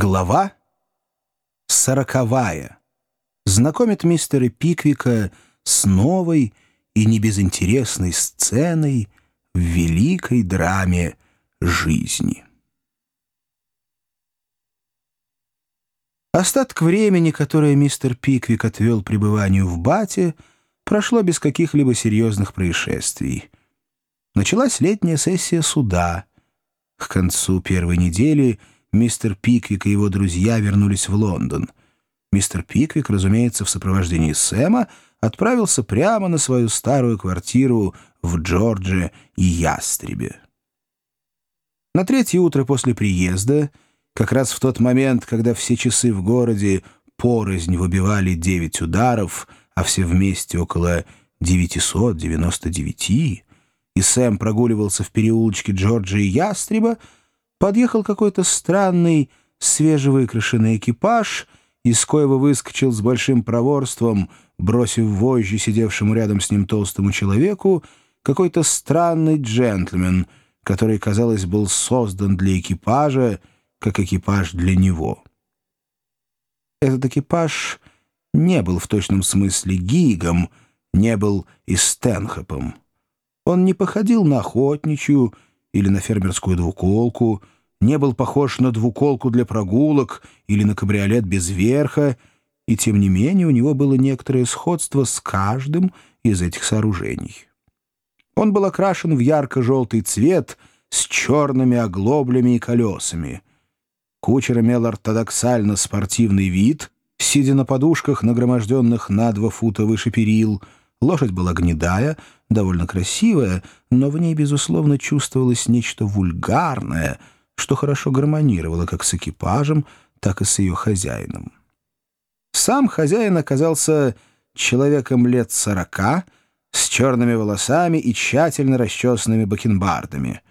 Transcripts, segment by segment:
Глава сороковая. Знакомит мистера Пиквика с новой и небезынтересной сценой в великой драме жизни. Остаток времени, которое мистер Пиквик отвел пребыванию в Бате, прошло без каких-либо серьезных происшествий. Началась летняя сессия суда. К концу первой недели — мистер Пиквик и его друзья вернулись в Лондон. Мистер Пиквик, разумеется, в сопровождении Сэма, отправился прямо на свою старую квартиру в Джордже и Ястребе. На третье утро после приезда, как раз в тот момент, когда все часы в городе порознь выбивали девять ударов, а все вместе около 999, и Сэм прогуливался в переулочке Джорджа и Ястреба, подъехал какой-то странный, свежевыкрашенный экипаж, из коего выскочил с большим проворством, бросив вожжи сидевшему рядом с ним толстому человеку, какой-то странный джентльмен, который, казалось, был создан для экипажа, как экипаж для него. Этот экипаж не был в точном смысле гигом, не был и Стэнхопом. Он не походил на охотничью, или на фермерскую двуколку, не был похож на двуколку для прогулок или на кабриолет без верха, и тем не менее у него было некоторое сходство с каждым из этих сооружений. Он был окрашен в ярко-желтый цвет с черными оглоблями и колесами. Кучер имел ортодоксально спортивный вид, сидя на подушках, нагроможденных на два фута выше перил — Лошадь была гнедая, довольно красивая, но в ней, безусловно, чувствовалось нечто вульгарное, что хорошо гармонировало как с экипажем, так и с ее хозяином. Сам хозяин оказался человеком лет сорока, с черными волосами и тщательно расчесанными бакенбардами.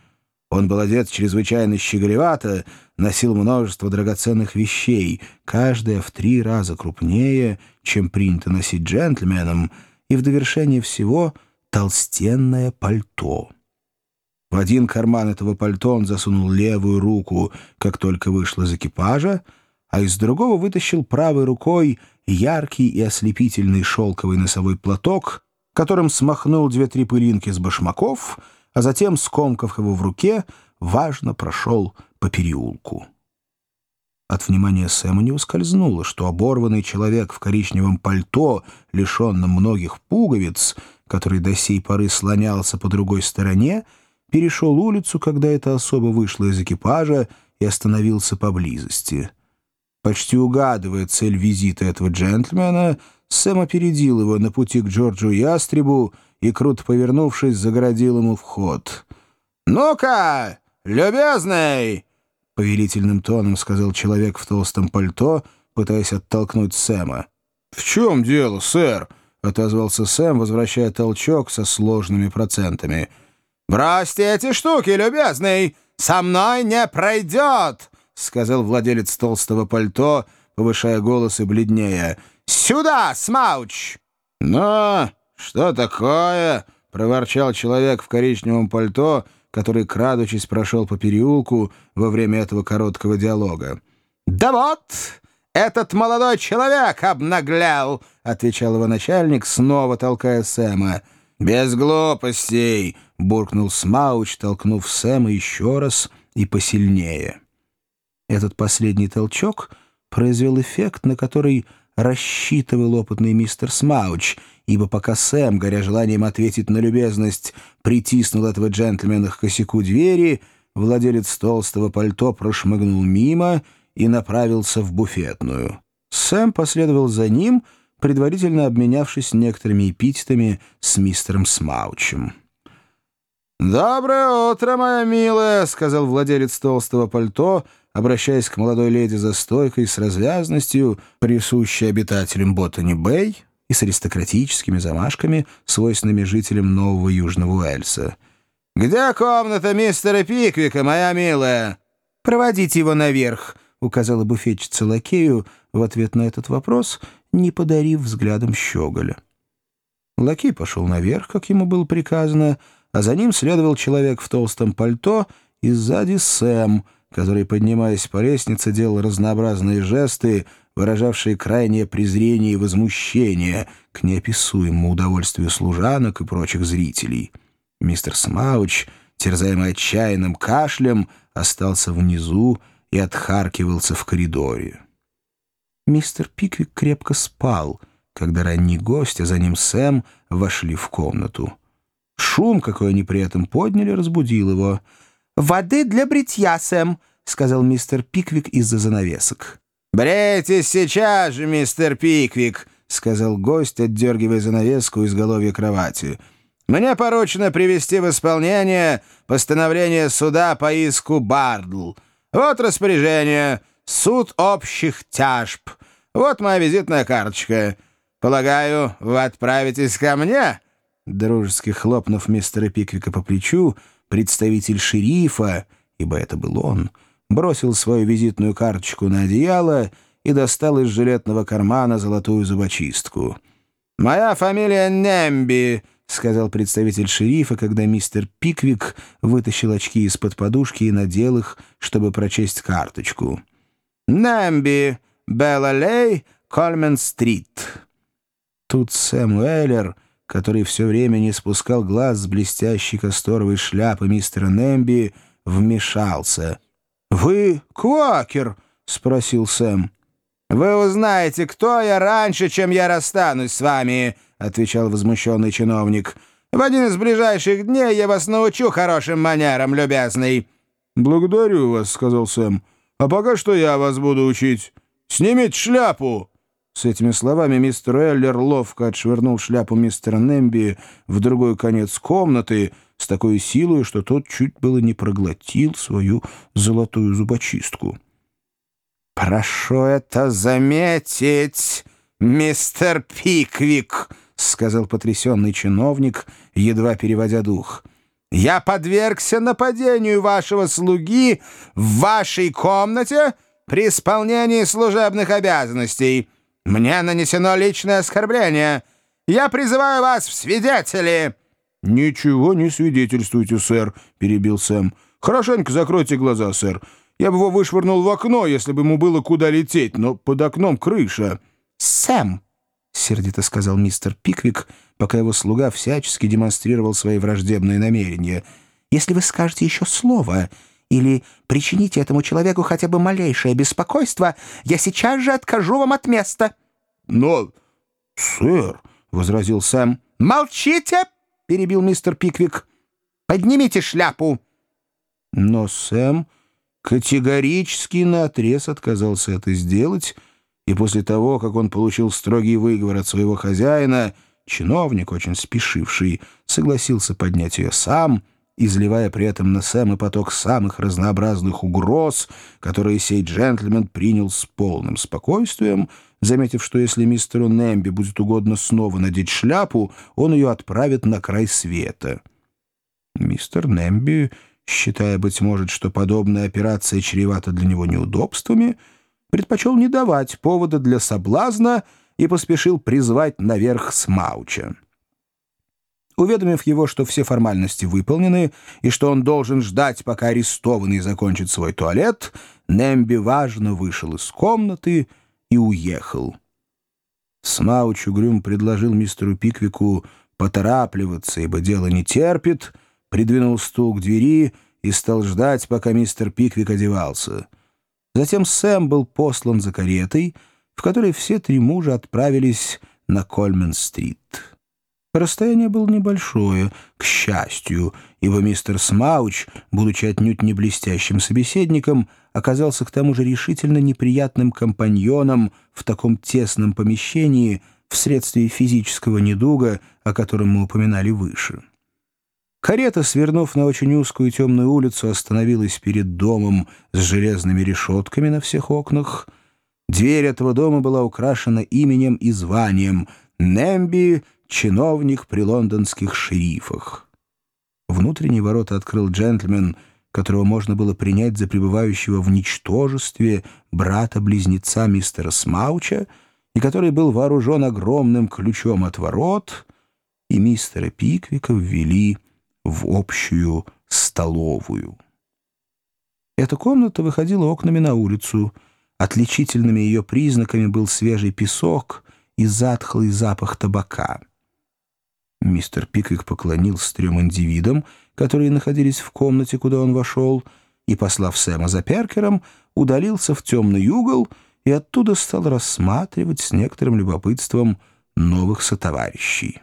Он был одет чрезвычайно щеголевато, носил множество драгоценных вещей, каждая в три раза крупнее, чем принято носить джентльменам — и в довершение всего толстенное пальто. В один карман этого пальто он засунул левую руку, как только вышел из экипажа, а из другого вытащил правой рукой яркий и ослепительный шелковый носовой платок, которым смахнул две-три пылинки с башмаков, а затем, скомкав его в руке, важно прошел по переулку. От внимания Сэма не ускользнуло, что оборванный человек в коричневом пальто, лишенном многих пуговиц, который до сей поры слонялся по другой стороне, перешел улицу, когда эта особа вышла из экипажа и остановился поблизости. Почти угадывая цель визита этого джентльмена, Сэм опередил его на пути к Джорджу Ястребу и, круто повернувшись, загородил ему вход. «Ну-ка, любезный!» Повелительным тоном сказал человек в толстом пальто, пытаясь оттолкнуть Сэма. «В чем дело, сэр?» — отозвался Сэм, возвращая толчок со сложными процентами. «Бросьте эти штуки, любезный! Со мной не пройдет!» — сказал владелец толстого пальто, повышая голос и бледнее. «Сюда, Смауч!» «Ну, что такое?» — проворчал человек в коричневом пальто — который, крадучись, прошел по переулку во время этого короткого диалога. «Да вот, этот молодой человек обнаглял!» — отвечал его начальник, снова толкая Сэма. «Без глупостей!» — буркнул Смауч, толкнув Сэма еще раз и посильнее. Этот последний толчок произвел эффект, на который рассчитывал опытный мистер Смауч, ибо пока Сэм, горя желанием ответить на любезность, притиснул этого джентльмена к косяку двери, владелец толстого пальто прошмыгнул мимо и направился в буфетную. Сэм последовал за ним, предварительно обменявшись некоторыми эпитетами с мистером Смаучем. «Доброе утро, моя милая», — сказал владелец толстого пальто, обращаясь к молодой леди за стойкой с развязностью, присущей обитателям Ботани-Бэй и с аристократическими замашками, свойственными жителям Нового Южного Уэльса. «Где комната мистера Пиквика, моя милая?» «Проводите его наверх», — указала буфетчица лакею в ответ на этот вопрос, не подарив взглядом щеголя. Лакей пошел наверх, как ему было приказано, а за ним следовал человек в толстом пальто и сзади Сэм — который, поднимаясь по лестнице, делал разнообразные жесты, выражавшие крайнее презрение и возмущение к неописуемому удовольствию служанок и прочих зрителей. Мистер Смауч, терзаемый отчаянным кашлем, остался внизу и отхаркивался в коридоре. Мистер Пиквик крепко спал, когда ранний гость, а за ним Сэм, вошли в комнату. Шум, какой они при этом подняли, разбудил его. «Воды для бритья, Сэм!» — сказал мистер Пиквик из-за занавесок. «Брейтесь сейчас же, мистер Пиквик!» — сказал гость, отдергивая занавеску изголовья кровати. «Мне поручено привести в исполнение постановление суда по иску Бардл. Вот распоряжение. Суд общих тяжб. Вот моя визитная карточка. Полагаю, вы отправитесь ко мне?» Дружески хлопнув мистера Пиквика по плечу, представитель шерифа, ибо это был он, бросил свою визитную карточку на одеяло и достал из жилетного кармана золотую зубочистку. «Моя фамилия Немби», — сказал представитель шерифа, когда мистер Пиквик вытащил очки из-под подушки и надел их, чтобы прочесть карточку. «Немби, Белла-Лей, Кольмен-Стрит». Тут Сэм Уэллер который все время не спускал глаз с блестящей касторовой шляпы мистера Немби, вмешался. «Вы квакер?» — спросил Сэм. «Вы узнаете, кто я раньше, чем я расстанусь с вами», — отвечал возмущенный чиновник. «В один из ближайших дней я вас научу хорошим манерам, любезный». «Благодарю вас», — сказал Сэм. «А пока что я вас буду учить. Снимите шляпу!» С этими словами мистер Эллер ловко отшвырнул шляпу мистера Немби в другой конец комнаты с такой силой, что тот чуть было не проглотил свою золотую зубочистку. «Прошу это заметить, мистер Пиквик», — сказал потрясенный чиновник, едва переводя дух. «Я подвергся нападению вашего слуги в вашей комнате при исполнении служебных обязанностей». Мне нанесено личное оскорбление. Я призываю вас в свидетели!» «Ничего не свидетельствуйте, сэр», — перебил Сэм. «Хорошенько закройте глаза, сэр. Я бы его вышвырнул в окно, если бы ему было куда лететь, но под окном крыша». «Сэм», — сердито сказал мистер Пиквик, пока его слуга всячески демонстрировал свои враждебные намерения, «если вы скажете еще слово или причините этому человеку хотя бы малейшее беспокойство, я сейчас же откажу вам от места». «Но, сэр», — возразил Сэм. «Молчите!» — перебил мистер Пиквик. «Поднимите шляпу!» Но Сэм категорически наотрез отказался это сделать, и после того, как он получил строгий выговор от своего хозяина, чиновник, очень спешивший, согласился поднять ее сам — изливая при этом на Сэма поток самых разнообразных угроз, которые сей джентльмен принял с полным спокойствием, заметив, что если мистеру Немби будет угодно снова надеть шляпу, он ее отправит на край света. Мистер Немби, считая, быть может, что подобная операция чревата для него неудобствами, предпочел не давать повода для соблазна и поспешил призвать наверх Смауча. Уведомив его, что все формальности выполнены и что он должен ждать, пока арестованный закончит свой туалет, Немби важно вышел из комнаты и уехал. Смауч угрюм предложил мистеру Пиквику поторапливаться, ибо дело не терпит, придвинул стул к двери и стал ждать, пока мистер Пиквик одевался. Затем Сэм был послан за каретой, в которой все три мужа отправились на Кольмен-стрит. Расстояние было небольшое, к счастью, ибо мистер Смауч, будучи отнюдь не блестящим собеседником, оказался к тому же решительно неприятным компаньоном в таком тесном помещении вследствие физического недуга, о котором мы упоминали выше. Карета, свернув на очень узкую темную улицу, остановилась перед домом с железными решетками на всех окнах. Дверь этого дома была украшена именем и званием «Немби чиновник при лондонских шерифах. Внутренние ворота открыл джентльмен, которого можно было принять за пребывающего в ничтожестве брата-близнеца мистера Смауча, и который был вооружен огромным ключом от ворот, и мистера Пиквика ввели в общую столовую. Эта комната выходила окнами на улицу. Отличительными ее признаками был свежий песок и затхлый запах табака. Мистер Пиквик поклонился трем индивидам, которые находились в комнате, куда он вошел, и, послав Сэма за Перкером, удалился в темный угол и оттуда стал рассматривать с некоторым любопытством новых сотоварищей.